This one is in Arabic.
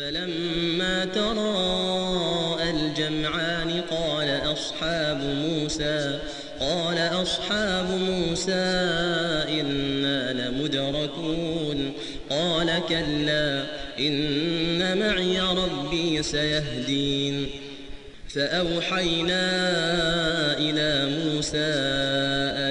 فلما تراءى الجمعان قال أصحاب موسى قال أصحاب موسى إنا لمدركون. قال كلا إن معي ربي سيهدين. فأوحينا إلى موسى